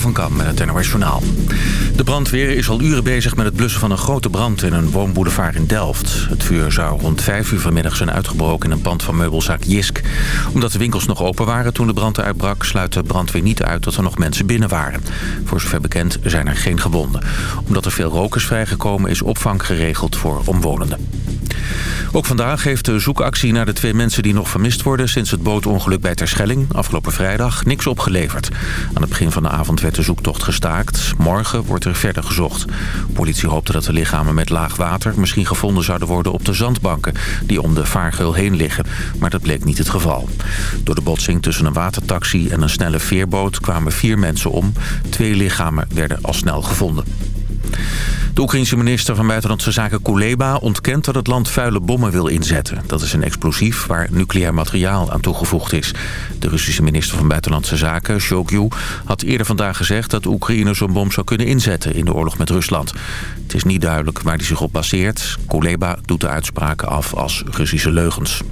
Van met het NOS. De brandweer is al uren bezig met het blussen van een grote brand in een woonboulevard in Delft. Het vuur zou rond 5 uur vanmiddag zijn uitgebroken in een pand van meubelzaak Jisk. Omdat de winkels nog open waren toen de brand uitbrak... sluit de brandweer niet uit dat er nog mensen binnen waren. Voor zover bekend zijn er geen gewonden. Omdat er veel rook is vrijgekomen is opvang geregeld voor omwonenden. Ook vandaag heeft de zoekactie naar de twee mensen die nog vermist worden... sinds het bootongeluk bij Terschelling afgelopen vrijdag niks opgeleverd. Aan het begin van de avond werd de zoektocht gestaakt. Morgen wordt er verder gezocht. Politie hoopte dat de lichamen met laag water misschien gevonden zouden worden op de zandbanken... die om de vaargeul heen liggen, maar dat bleek niet het geval. Door de botsing tussen een watertaxi en een snelle veerboot kwamen vier mensen om. Twee lichamen werden al snel gevonden. De Oekraïense minister van Buitenlandse Zaken Kuleba ontkent dat het land vuile bommen wil inzetten. Dat is een explosief waar nucleair materiaal aan toegevoegd is. De Russische minister van Buitenlandse Zaken, Shogyu, had eerder vandaag gezegd dat Oekraïne zo'n bom zou kunnen inzetten in de oorlog met Rusland. Het is niet duidelijk waar die zich op baseert. Kuleba doet de uitspraken af als Russische leugens.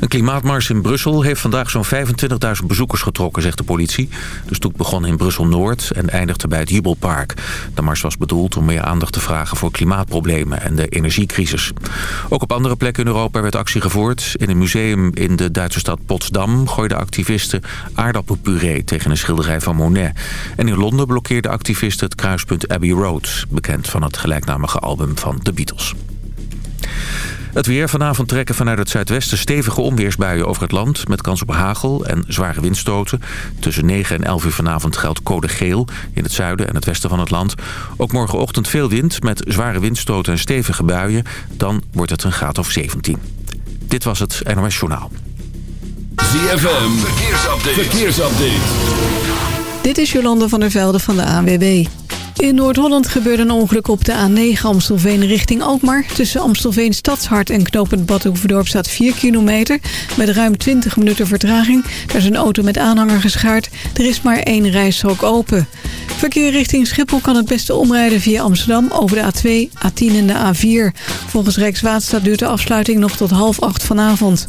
Een klimaatmars in Brussel heeft vandaag zo'n 25.000 bezoekers getrokken, zegt de politie. De stoet begon in Brussel-Noord en eindigde bij het Jubelpark. De mars was bedoeld om meer aandacht te vragen voor klimaatproblemen en de energiecrisis. Ook op andere plekken in Europa werd actie gevoerd. In een museum in de Duitse stad Potsdam gooiden activisten aardappelpuree tegen een schilderij van Monet. En in Londen blokkeerden activisten het kruispunt Abbey Road, bekend van het gelijknamige album van The Beatles. Het weer vanavond trekken vanuit het zuidwesten stevige onweersbuien over het land... met kans op hagel en zware windstoten. Tussen 9 en 11 uur vanavond geldt code geel in het zuiden en het westen van het land. Ook morgenochtend veel wind met zware windstoten en stevige buien. Dan wordt het een graad of 17. Dit was het NOS Journaal. ZFM, verkeersupdate. verkeersupdate. Dit is Jolande van der Velde van de ANWB. In Noord-Holland gebeurde een ongeluk op de A9 Amstelveen richting Alkmaar. Tussen Amstelveen Stadshart en knooppunt Badhoevedorp staat 4 kilometer... met ruim 20 minuten vertraging. Daar is een auto met aanhanger geschaard. Er is maar één rijstrook open. Verkeer richting Schiphol kan het beste omrijden via Amsterdam... over de A2, A10 en de A4. Volgens Rijkswaterstaat duurt de afsluiting nog tot half acht vanavond.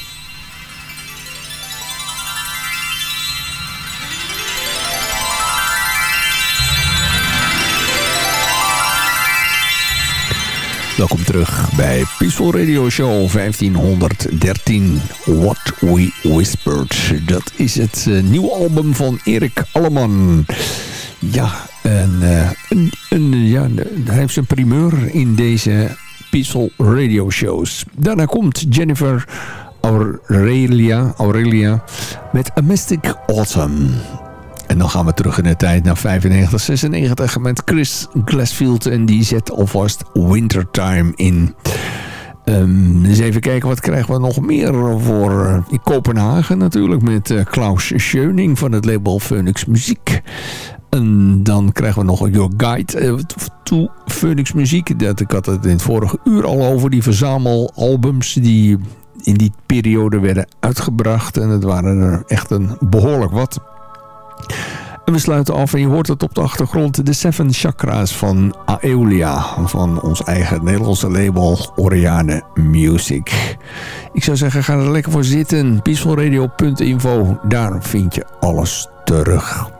Welkom terug bij Peaceful Radio Show 1513. What We Whispered. Dat is het uh, nieuwe album van Erik Alleman. Ja, en, uh, een, ja, hij heeft zijn primeur in deze Peaceful Radio Shows. Daarna komt Jennifer Aurelia, Aurelia met A Mystic Autumn. En dan gaan we terug in de tijd naar 95, 96 met Chris Glassfield. En die zet alvast Wintertime in. Um, eens even kijken, wat krijgen we nog meer voor uh, in Kopenhagen natuurlijk. Met uh, Klaus Scheuning van het label Phoenix Muziek. En dan krijgen we nog Your Guide uh, to Phoenix Muziek. Dat, ik had het in het vorige uur al over. Die verzamelalbums die in die periode werden uitgebracht. En het waren er echt een behoorlijk wat. En we sluiten af en je hoort het op de achtergrond. De Seven Chakra's van Aeolia. Van ons eigen Nederlandse label Oriane Music. Ik zou zeggen, ga er lekker voor zitten. Peacefulradio.info. Daar vind je alles terug.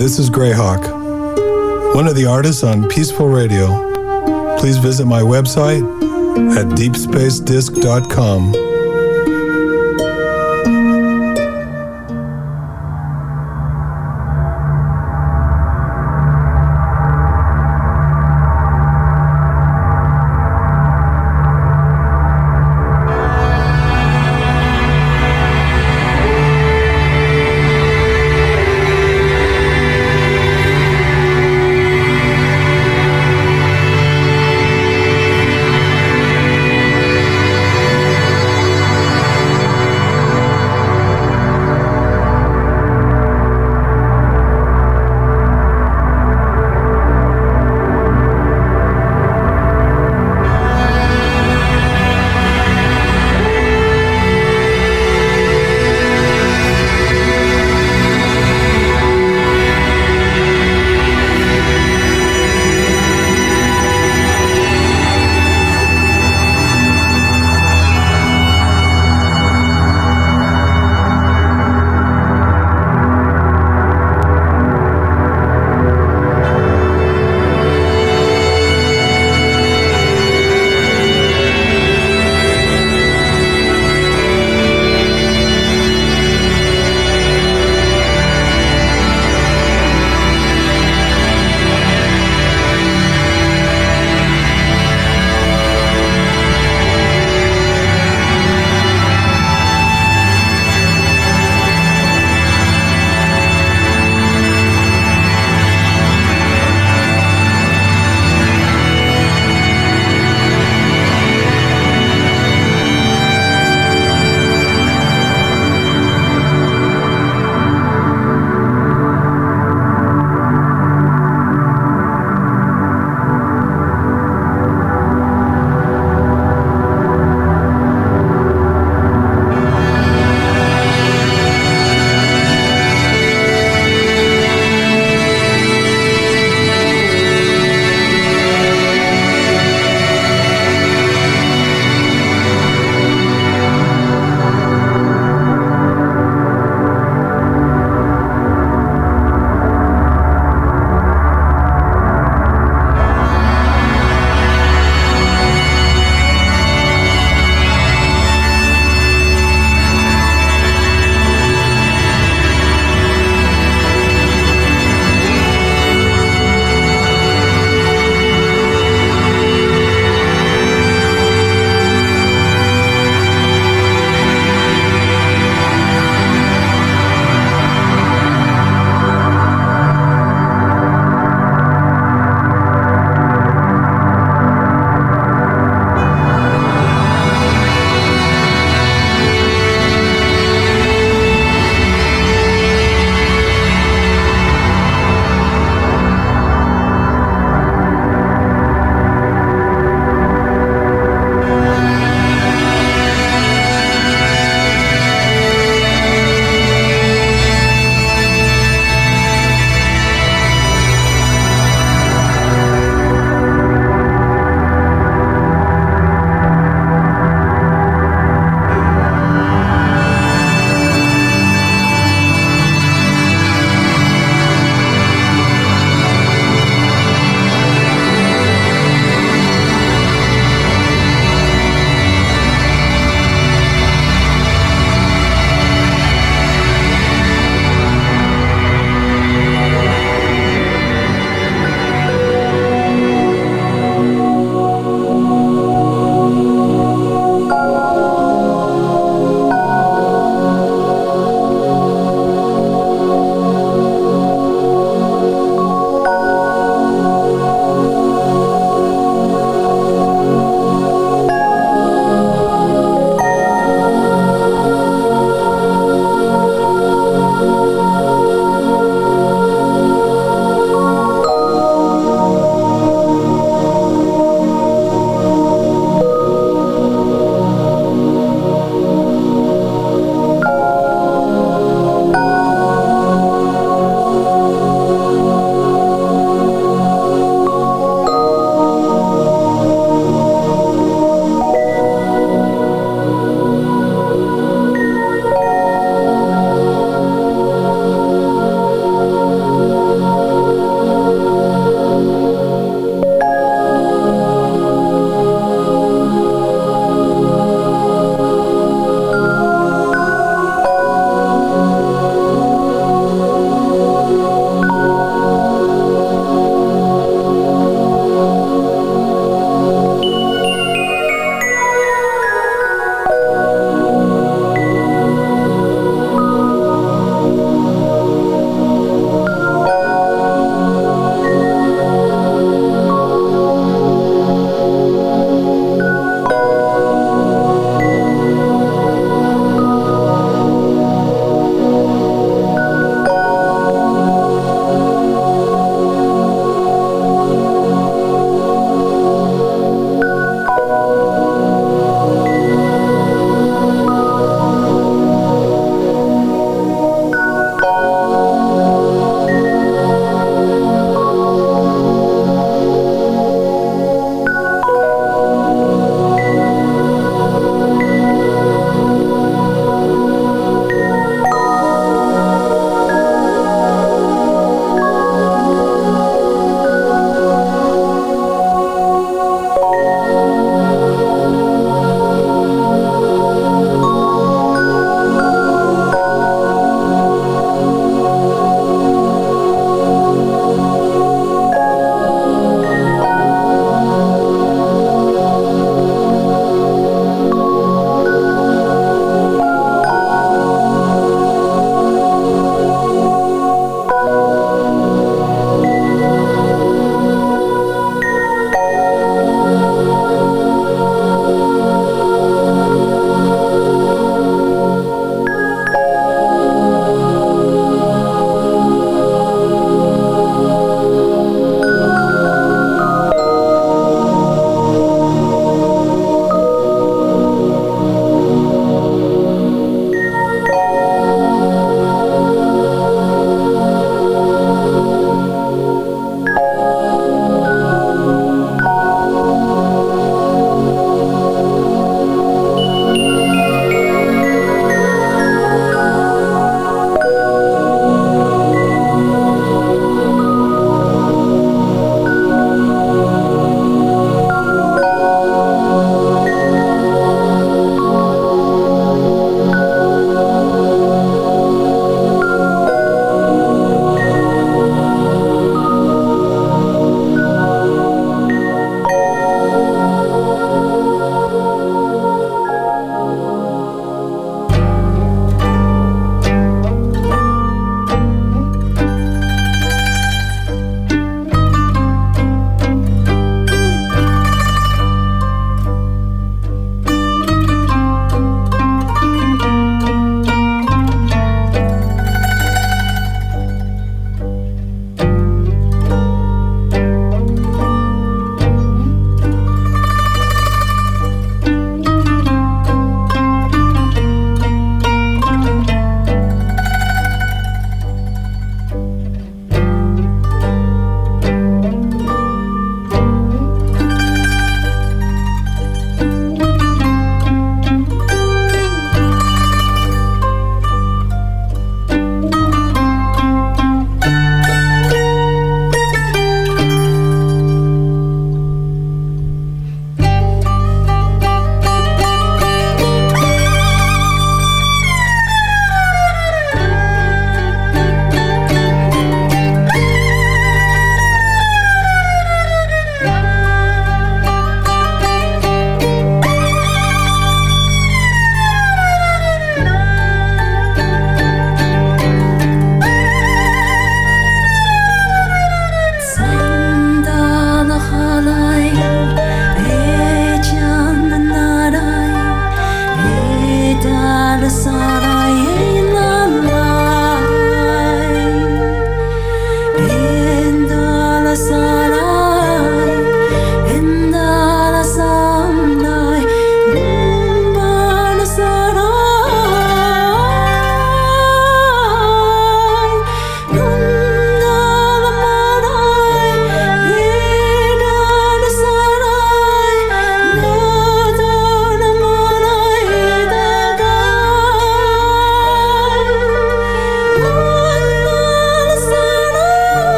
This is Greyhawk, one of the artists on Peaceful Radio. Please visit my website at deepspacedisc.com.